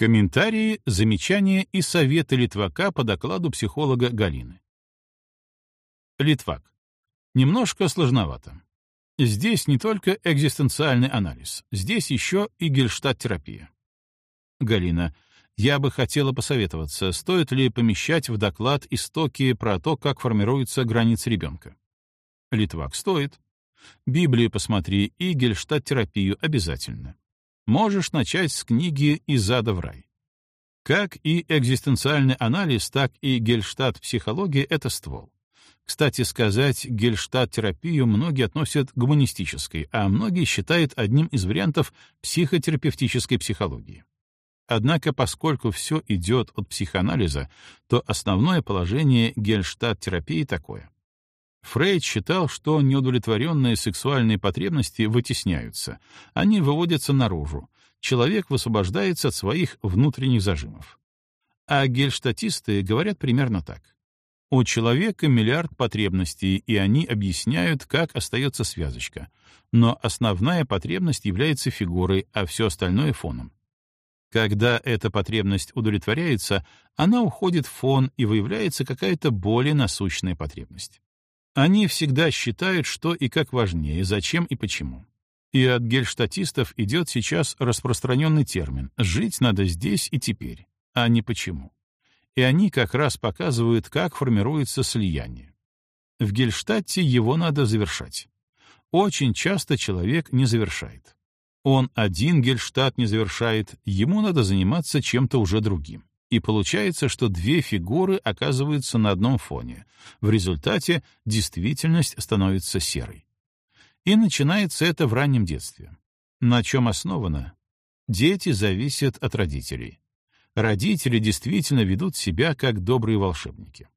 Комментарии, замечания и советы Литвака по докладу психолога Галины. Литвак. Немножко сложновато. Здесь не только экзистенциальный анализ, здесь еще и гельштадт-терапия. Галина. Я бы хотела посоветоваться, стоит ли помещать в доклад истоки про то, как формируются границы ребенка. Литвак. Стоит. Библию посмотри и гельштадт-терапию обязательно. Можешь начать с книги «Из ада в рай». Как и экзистенциальный анализ, так и гельштадт-психология — это ствол. Кстати сказать, гельштадт-терапию многие относят к гуманистической, а многие считают одним из вариантов психотерапевтической психологии. Однако, поскольку все идет от психоанализа, то основное положение гельштадт-терапии такое. Фрейд считал, что неудовлетворенные сексуальные потребности вытесняются, они выводятся наружу, человек высвобождается от своих внутренних зажимов. А гельштатисты говорят примерно так. У человека миллиард потребностей, и они объясняют, как остается связочка. Но основная потребность является фигурой, а все остальное — фоном. Когда эта потребность удовлетворяется, она уходит в фон, и выявляется какая-то более насущная потребность. Они всегда считают, что и как важнее, зачем и почему. И от гельштатистов идет сейчас распространенный термин «жить надо здесь и теперь», а не «почему». И они как раз показывают, как формируется слияние. В гельштадте его надо завершать. Очень часто человек не завершает. Он один гельштадт не завершает, ему надо заниматься чем-то уже другим и получается, что две фигуры оказываются на одном фоне. В результате действительность становится серой. И начинается это в раннем детстве. На чем основано? Дети зависят от родителей. Родители действительно ведут себя как добрые волшебники.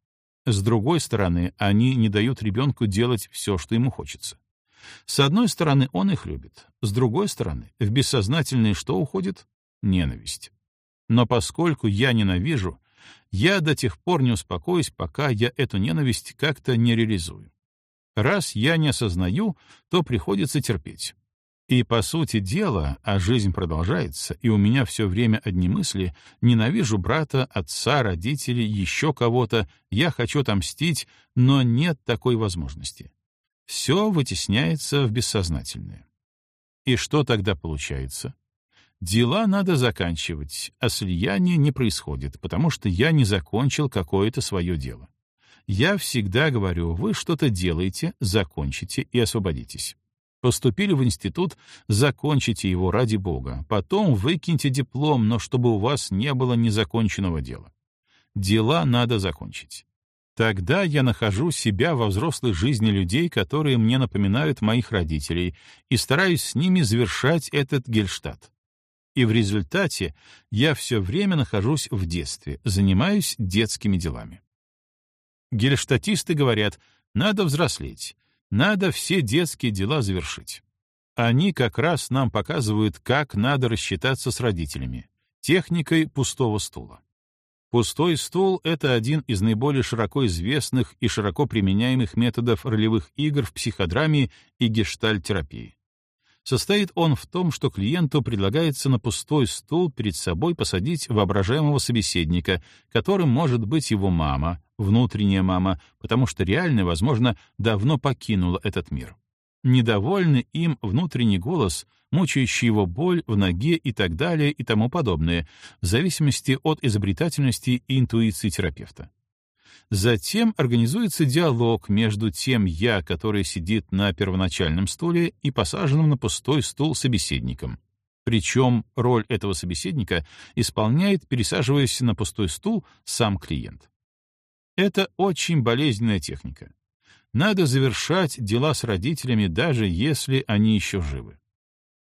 С другой стороны, они не дают ребенку делать все, что ему хочется. С одной стороны, он их любит. С другой стороны, в бессознательное что уходит? Ненависть. Но поскольку я ненавижу, я до тех пор не успокоюсь, пока я эту ненависть как-то не реализую. Раз я не осознаю, то приходится терпеть. И, по сути дела, а жизнь продолжается, и у меня все время одни мысли, ненавижу брата, отца, родителей, еще кого-то, я хочу отомстить, но нет такой возможности. Все вытесняется в бессознательное. И что тогда получается? Дела надо заканчивать, а слияние не происходит, потому что я не закончил какое-то свое дело. Я всегда говорю, вы что-то делаете, закончите и освободитесь. Поступили в институт, закончите его ради Бога. Потом выкиньте диплом, но чтобы у вас не было незаконченного дела. Дела надо закончить. Тогда я нахожу себя во взрослой жизни людей, которые мне напоминают моих родителей, и стараюсь с ними завершать этот гельштадт. И в результате я все время нахожусь в детстве, занимаюсь детскими делами. Гельштатисты говорят, надо взрослеть, надо все детские дела завершить. Они как раз нам показывают, как надо рассчитаться с родителями, техникой пустого стула. Пустой стул — это один из наиболее широко известных и широко применяемых методов ролевых игр в психодраме и гештальтерапии. Состоит он в том, что клиенту предлагается на пустой стул перед собой посадить воображаемого собеседника, которым может быть его мама, внутренняя мама, потому что реальная, возможно, давно покинула этот мир. Недовольный им внутренний голос, мучающий его боль в ноге и так далее и тому подобное, в зависимости от изобретательности и интуиции терапевта. Затем организуется диалог между тем «я», который сидит на первоначальном стуле, и посаженным на пустой стул собеседником. Причем роль этого собеседника исполняет, пересаживаясь на пустой стул, сам клиент. Это очень болезненная техника. Надо завершать дела с родителями, даже если они еще живы.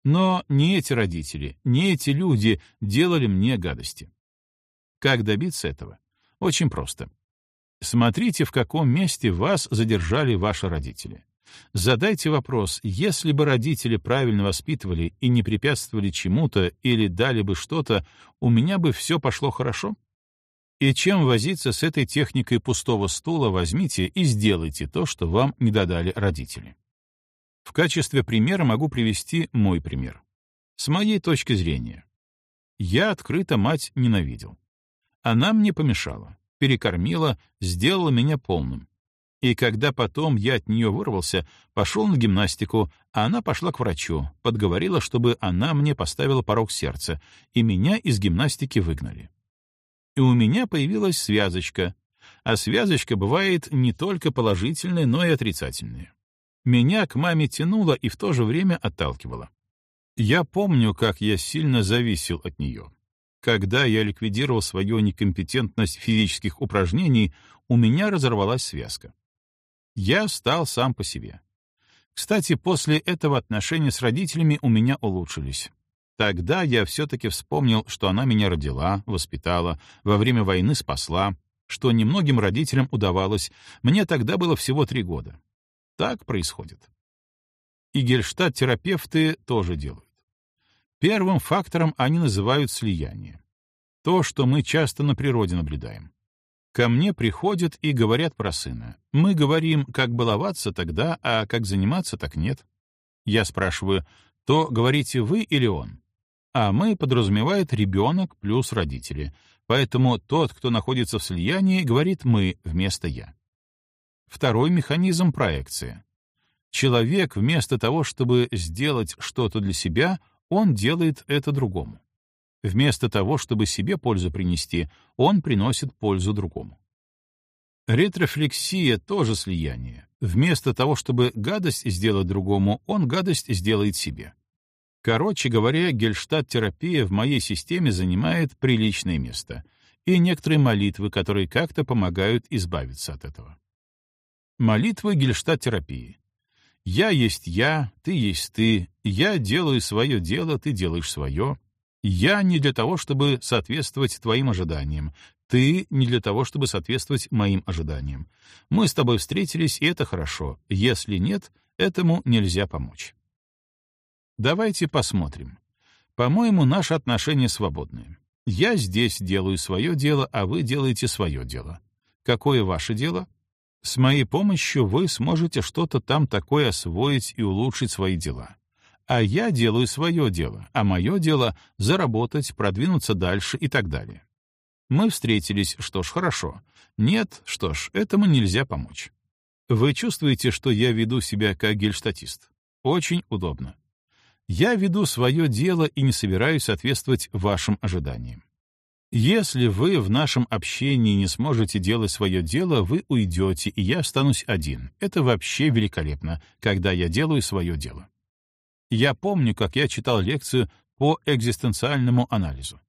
Но не эти родители, не эти люди делали мне гадости. Как добиться этого? Очень просто. Смотрите, в каком месте вас задержали ваши родители. Задайте вопрос, если бы родители правильно воспитывали и не препятствовали чему-то или дали бы что-то, у меня бы все пошло хорошо? И чем возиться с этой техникой пустого стула, возьмите и сделайте то, что вам не додали родители. В качестве примера могу привести мой пример. С моей точки зрения. Я открыто мать ненавидел. Она мне помешала, перекормила, сделала меня полным. И когда потом я от нее вырвался, пошел на гимнастику, а она пошла к врачу, подговорила, чтобы она мне поставила порог сердца, и меня из гимнастики выгнали. И у меня появилась связочка, а связочка бывает не только положительная, но и отрицательная. Меня к маме тянуло и в то же время отталкивало. Я помню, как я сильно зависел от нее. Когда я ликвидировал свою некомпетентность физических упражнений, у меня разорвалась связка. Я стал сам по себе. Кстати, после этого отношения с родителями у меня улучшились. Тогда я все-таки вспомнил, что она меня родила, воспитала, во время войны спасла, что немногим родителям удавалось, мне тогда было всего три года. Так происходит. И гельштадт-терапевты тоже делают. Первым фактором они называют слияние. То, что мы часто на природе наблюдаем. Ко мне приходят и говорят про сына. Мы говорим, как баловаться тогда, а как заниматься так нет. Я спрашиваю, то говорите вы или он? А мы подразумевает ребенок плюс родители. Поэтому тот, кто находится в слиянии, говорит «мы» вместо «я». Второй механизм — проекция. Человек вместо того, чтобы сделать что-то для себя, он делает это другому. Вместо того, чтобы себе пользу принести, он приносит пользу другому. Ретрофлексия тоже слияние. Вместо того, чтобы гадость сделать другому, он гадость сделает себе. Короче говоря, гельштадт-терапия в моей системе занимает приличное место и некоторые молитвы, которые как-то помогают избавиться от этого. Молитвы гельштадт-терапии. «Я есть я, ты есть ты, я делаю свое дело, ты делаешь свое», я не для того, чтобы соответствовать твоим ожиданиям. Ты не для того, чтобы соответствовать моим ожиданиям. Мы с тобой встретились, и это хорошо. Если нет, этому нельзя помочь. Давайте посмотрим. По-моему, наши отношения свободные. Я здесь делаю свое дело, а вы делаете свое дело. Какое ваше дело? С моей помощью вы сможете что-то там такое освоить и улучшить свои дела а я делаю свое дело, а мое дело — заработать, продвинуться дальше и так далее. Мы встретились, что ж, хорошо. Нет, что ж, этому нельзя помочь. Вы чувствуете, что я веду себя как гельштатист? Очень удобно. Я веду свое дело и не собираюсь соответствовать вашим ожиданиям. Если вы в нашем общении не сможете делать свое дело, вы уйдете, и я останусь один. Это вообще великолепно, когда я делаю свое дело. Я помню, как я читал лекцию по экзистенциальному анализу.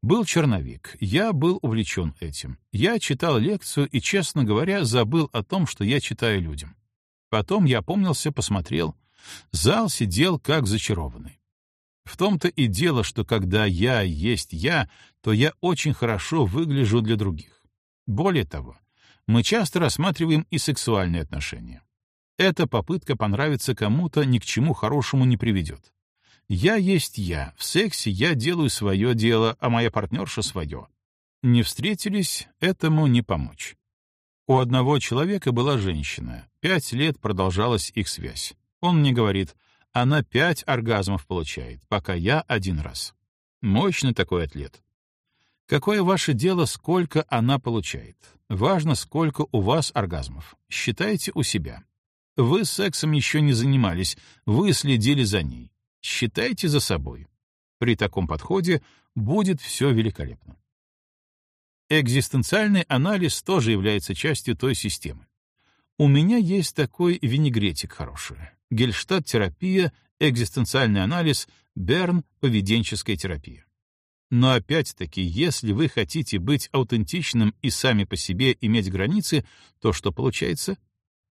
Был черновик, я был увлечен этим. Я читал лекцию и, честно говоря, забыл о том, что я читаю людям. Потом я помнился, посмотрел. Зал сидел как зачарованный. В том-то и дело, что когда я есть я, то я очень хорошо выгляжу для других. Более того, мы часто рассматриваем и сексуальные отношения. Эта попытка понравиться кому-то ни к чему хорошему не приведет. Я есть я, в сексе я делаю свое дело, а моя партнерша — свое. Не встретились, этому не помочь. У одного человека была женщина, пять лет продолжалась их связь. Он мне говорит, она пять оргазмов получает, пока я один раз. Мощный такой атлет. Какое ваше дело, сколько она получает? Важно, сколько у вас оргазмов. Считайте у себя. Вы сексом еще не занимались, вы следили за ней. Считайте за собой. При таком подходе будет все великолепно. Экзистенциальный анализ тоже является частью той системы. У меня есть такой винегретик хороший. Гельштадт-терапия, экзистенциальный анализ, Берн, поведенческая терапия. Но опять-таки, если вы хотите быть аутентичным и сами по себе иметь границы, то что получается?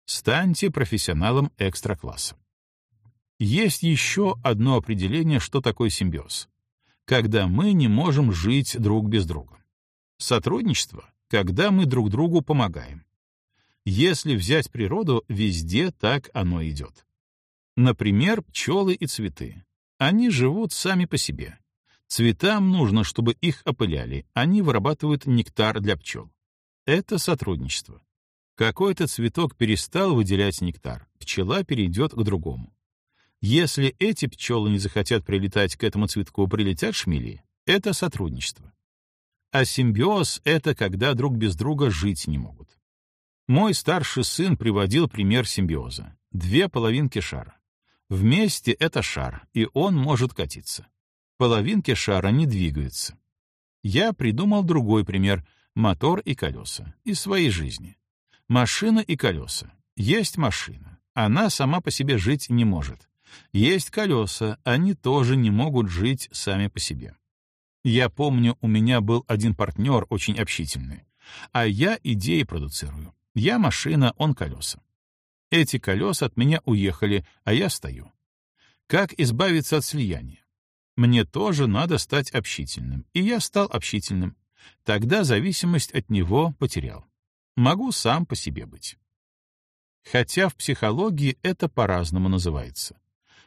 Станьте профессионалом экстра-класса. Есть еще одно определение, что такое симбиоз. Когда мы не можем жить друг без друга. Сотрудничество — когда мы друг другу помогаем. Если взять природу, везде так оно идет. Например, пчелы и цветы. Они живут сами по себе. Цветам нужно, чтобы их опыляли, они вырабатывают нектар для пчел. Это сотрудничество. Какой-то цветок перестал выделять нектар, пчела перейдет к другому. Если эти пчелы не захотят прилетать к этому цветку, прилетят шмели. Это сотрудничество. А симбиоз — это когда друг без друга жить не могут. Мой старший сын приводил пример симбиоза. Две половинки шара. Вместе это шар, и он может катиться. Половинки шара не двигаются. Я придумал другой пример — мотор и колеса, из своей жизни. Машина и колеса. Есть машина. Она сама по себе жить не может. Есть колеса, они тоже не могут жить сами по себе. Я помню, у меня был один партнер очень общительный, а я идеи продуцирую. Я машина, он колеса. Эти колеса от меня уехали, а я стою. Как избавиться от слияния? Мне тоже надо стать общительным, и я стал общительным. Тогда зависимость от него потерял. Могу сам по себе быть. Хотя в психологии это по-разному называется.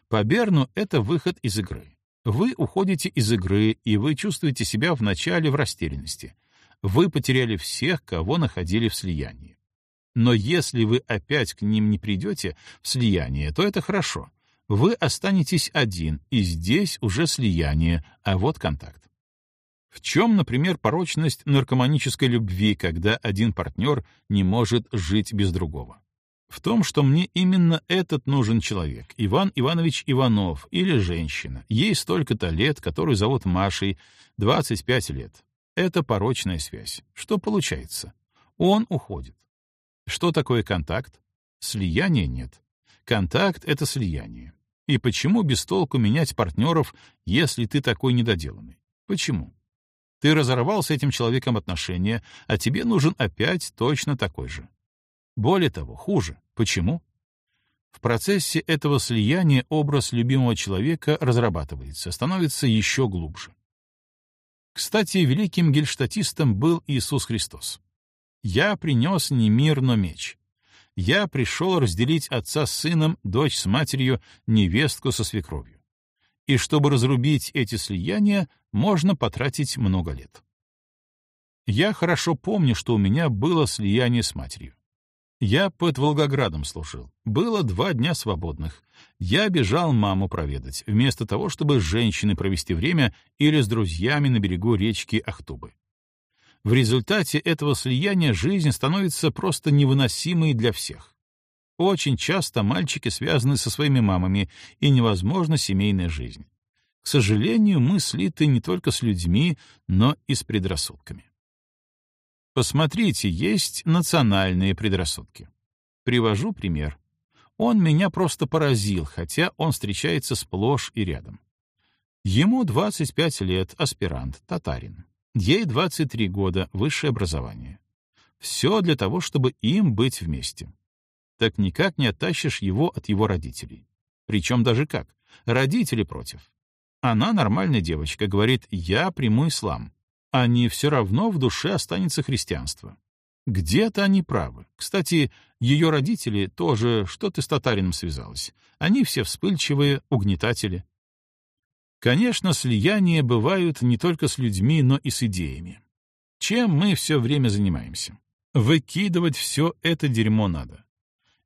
По Берну это выход из игры. Вы уходите из игры, и вы чувствуете себя вначале в растерянности. Вы потеряли всех, кого находили в слиянии. Но если вы опять к ним не придете в слияние, то это хорошо. Вы останетесь один, и здесь уже слияние, а вот контакт. В чем, например, порочность наркоманической любви, когда один партнер не может жить без другого? В том, что мне именно этот нужен человек, Иван Иванович Иванов или женщина. Ей столько-то лет, которую зовут Машей, 25 лет. Это порочная связь. Что получается? Он уходит. Что такое контакт? Слияния нет. Контакт — это слияние. И почему без толку менять партнеров, если ты такой недоделанный? Почему? Ты разорвал с этим человеком отношения, а тебе нужен опять точно такой же. Более того, хуже. Почему? В процессе этого слияния образ любимого человека разрабатывается, становится еще глубже. Кстати, великим гельштатистом был Иисус Христос. Я принес не мир, но меч. Я пришел разделить отца с сыном, дочь с матерью, невестку со свекровью. И чтобы разрубить эти слияния, можно потратить много лет. Я хорошо помню, что у меня было слияние с матерью. Я под Волгоградом служил. Было два дня свободных. Я бежал маму проведать, вместо того, чтобы с женщиной провести время или с друзьями на берегу речки Ахтубы. В результате этого слияния жизнь становится просто невыносимой для всех. Очень часто мальчики связаны со своими мамами, и невозможна семейная жизнь. К сожалению, мы слиты не только с людьми, но и с предрассудками. Посмотрите, есть национальные предрассудки. Привожу пример. Он меня просто поразил, хотя он встречается сплошь и рядом. Ему 25 лет, аспирант, татарин. Ей 23 года, высшее образование. Все для того, чтобы им быть вместе. Так никак не оттащишь его от его родителей. Причем даже как? Родители против. Она нормальная девочка, говорит, я приму ислам. А не все равно в душе останется христианство. Где-то они правы. Кстати, ее родители тоже, что ты с татарином связалась. Они все вспыльчивые, угнетатели. Конечно, слияния бывают не только с людьми, но и с идеями. Чем мы все время занимаемся? Выкидывать все это дерьмо надо.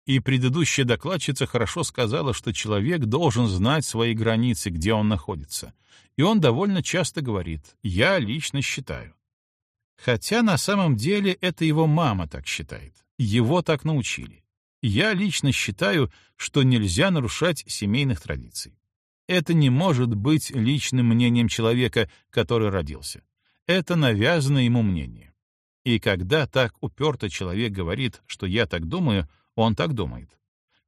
И предыдущая докладчица хорошо сказала, что человек должен знать свои границы, где он находится. И он довольно часто говорит «я лично считаю». Хотя на самом деле это его мама так считает. Его так научили. Я лично считаю, что нельзя нарушать семейных традиций. Это не может быть личным мнением человека, который родился. Это навязанное ему мнение. И когда так уперто человек говорит, что я так думаю, он так думает.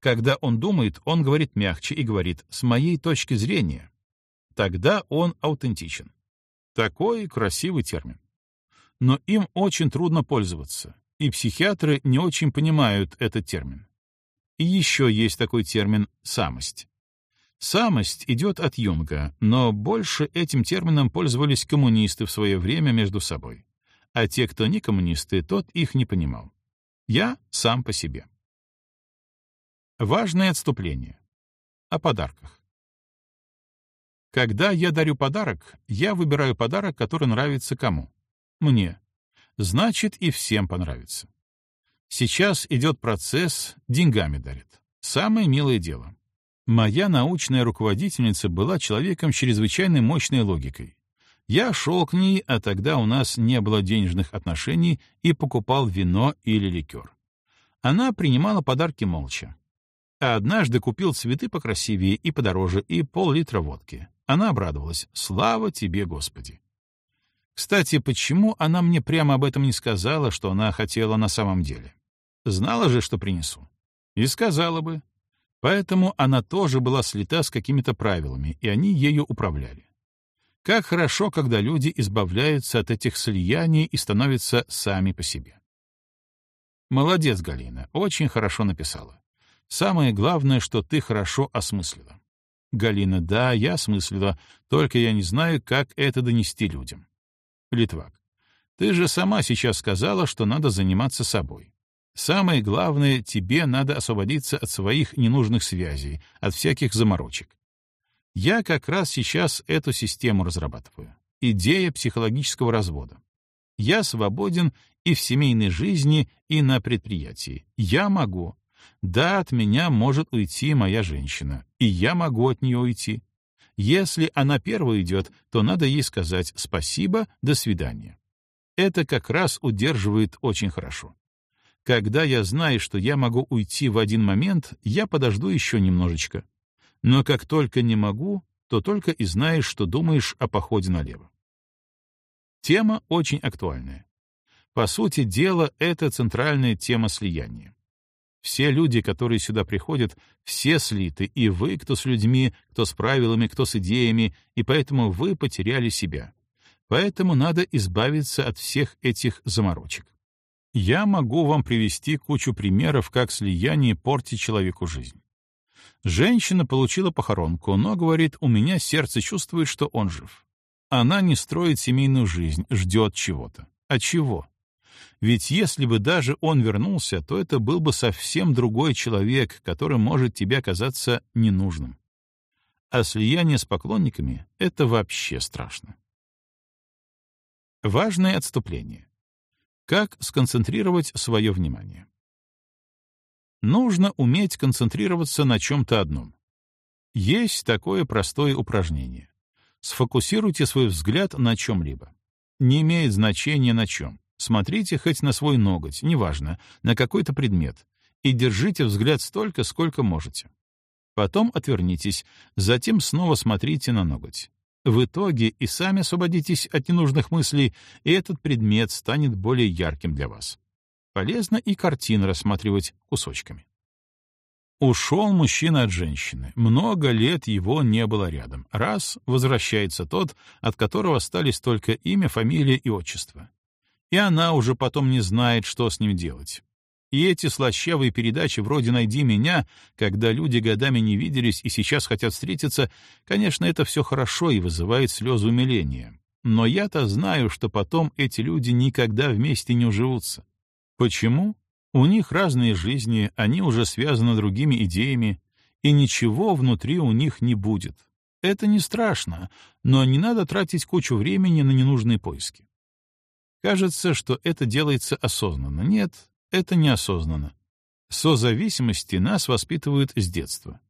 Когда он думает, он говорит мягче и говорит «с моей точки зрения». Тогда он аутентичен. Такой красивый термин. Но им очень трудно пользоваться, и психиатры не очень понимают этот термин. И еще есть такой термин «самость». Самость идет от Юнга, но больше этим термином пользовались коммунисты в свое время между собой. А те, кто не коммунисты, тот их не понимал. Я сам по себе. Важное отступление. О подарках. Когда я дарю подарок, я выбираю подарок, который нравится кому? Мне. Значит, и всем понравится. Сейчас идет процесс, деньгами дарят. Самое милое дело. Моя научная руководительница была человеком с чрезвычайно мощной логикой. Я шел к ней, а тогда у нас не было денежных отношений, и покупал вино или ликер. Она принимала подарки молча. А однажды купил цветы покрасивее и подороже, и пол-литра водки. Она обрадовалась. «Слава тебе, Господи!» Кстати, почему она мне прямо об этом не сказала, что она хотела на самом деле? Знала же, что принесу. И сказала бы. Поэтому она тоже была слита с какими-то правилами, и они ею управляли. Как хорошо, когда люди избавляются от этих слияний и становятся сами по себе. Молодец, Галина, очень хорошо написала. Самое главное, что ты хорошо осмыслила. Галина, да, я осмыслила, только я не знаю, как это донести людям. Литвак, ты же сама сейчас сказала, что надо заниматься собой. Самое главное, тебе надо освободиться от своих ненужных связей, от всяких заморочек. Я как раз сейчас эту систему разрабатываю. Идея психологического развода. Я свободен и в семейной жизни, и на предприятии. Я могу. Да, от меня может уйти моя женщина, и я могу от нее уйти. Если она первая идет, то надо ей сказать «спасибо, до свидания». Это как раз удерживает очень хорошо. Когда я знаю, что я могу уйти в один момент, я подожду еще немножечко. Но как только не могу, то только и знаешь, что думаешь о походе налево. Тема очень актуальная. По сути дела, это центральная тема слияния. Все люди, которые сюда приходят, все слиты, и вы, кто с людьми, кто с правилами, кто с идеями, и поэтому вы потеряли себя. Поэтому надо избавиться от всех этих заморочек. Я могу вам привести кучу примеров, как слияние портит человеку жизнь. Женщина получила похоронку, но говорит, у меня сердце чувствует, что он жив. Она не строит семейную жизнь, ждет чего-то. А чего? Ведь если бы даже он вернулся, то это был бы совсем другой человек, который может тебе оказаться ненужным. А слияние с поклонниками — это вообще страшно. Важное отступление. Как сконцентрировать свое внимание? Нужно уметь концентрироваться на чем-то одном. Есть такое простое упражнение. Сфокусируйте свой взгляд на чем-либо. Не имеет значения на чем. Смотрите хоть на свой ноготь, неважно, на какой-то предмет, и держите взгляд столько, сколько можете. Потом отвернитесь, затем снова смотрите на ноготь. В итоге и сами освободитесь от ненужных мыслей, и этот предмет станет более ярким для вас. Полезно и картины рассматривать кусочками. Ушел мужчина от женщины. Много лет его не было рядом. Раз — возвращается тот, от которого остались только имя, фамилия и отчество и она уже потом не знает, что с ним делать. И эти слащавые передачи вроде «Найди меня», когда люди годами не виделись и сейчас хотят встретиться, конечно, это все хорошо и вызывает слезы умиления. Но я-то знаю, что потом эти люди никогда вместе не уживутся. Почему? У них разные жизни, они уже связаны другими идеями, и ничего внутри у них не будет. Это не страшно, но не надо тратить кучу времени на ненужные поиски. Кажется, что это делается осознанно. Нет, это неосознанно. Созависимости нас воспитывают с детства.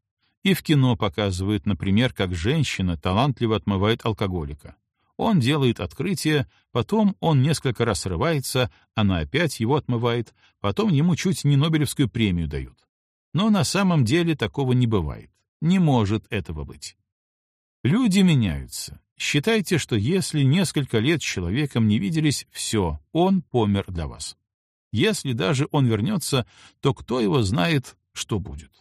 И в кино показывают, например, как женщина талантливо отмывает алкоголика. Он делает открытие, потом он несколько раз срывается, она опять его отмывает, потом ему чуть не Нобелевскую премию дают. Но на самом деле такого не бывает. Не может этого быть. Люди меняются. Считайте, что если несколько лет с человеком не виделись, все, он помер для вас. Если даже он вернется, то кто его знает, что будет.